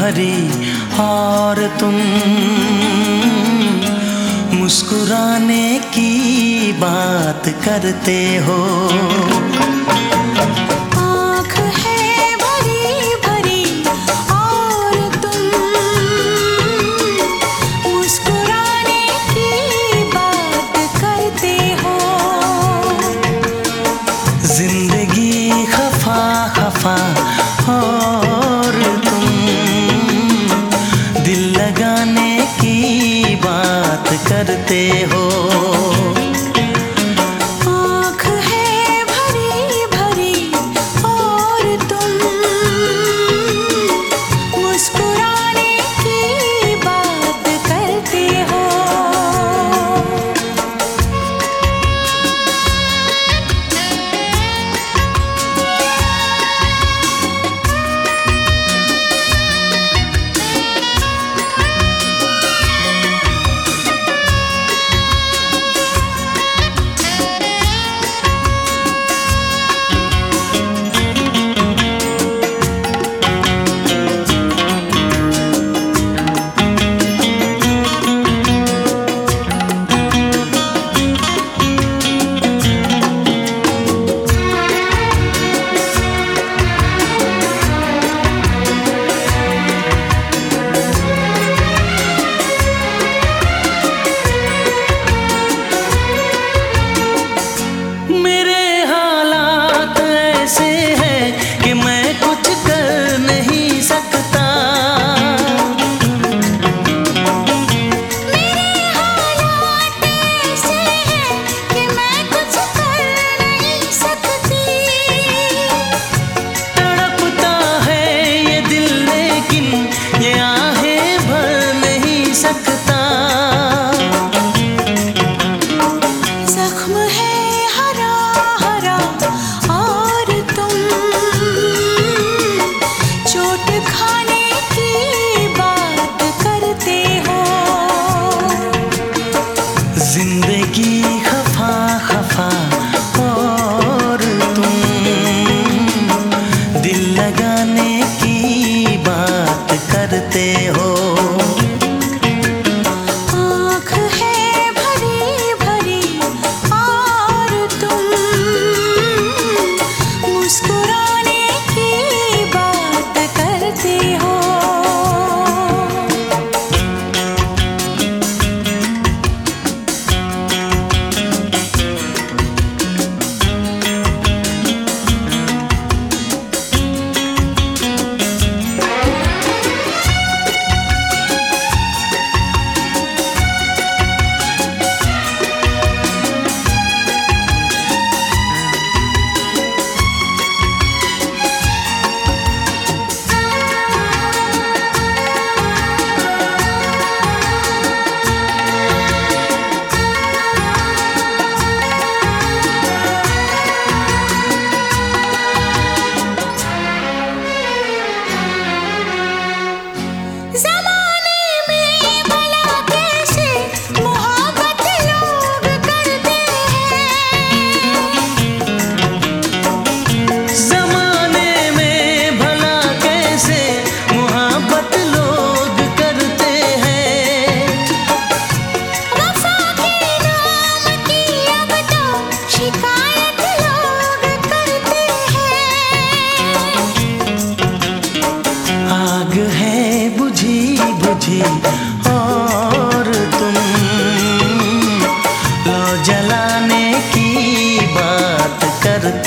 भरी और तुम मुस्कुराने की बात करते हो। आँख है भरी भरी तुम मुस्कुराने की बात करते हो। ज़िंदगी खफा खफा हो। बात करते हो।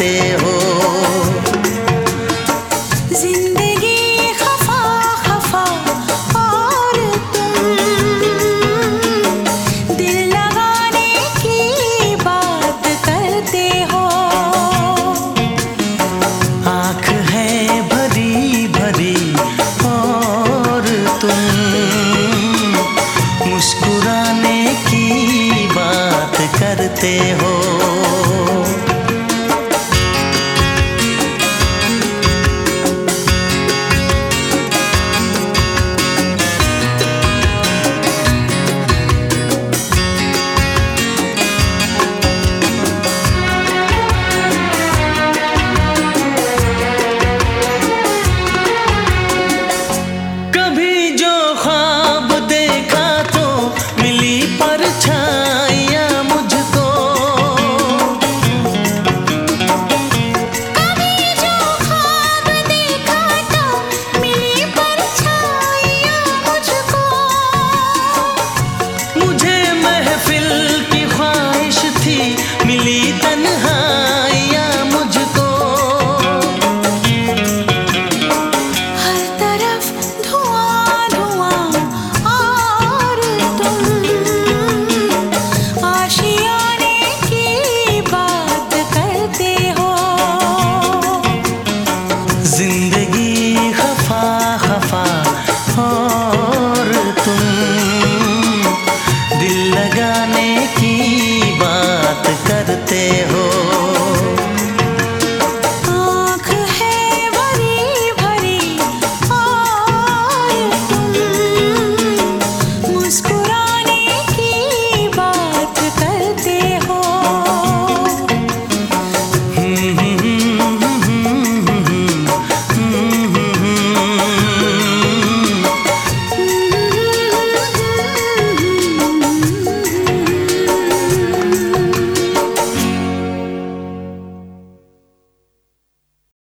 करते हो। ज़िंदगी खफा खफा और तुम दिल की बात करते हो। है भरी भरी और तुम मुस्कुराने की बात करते हो।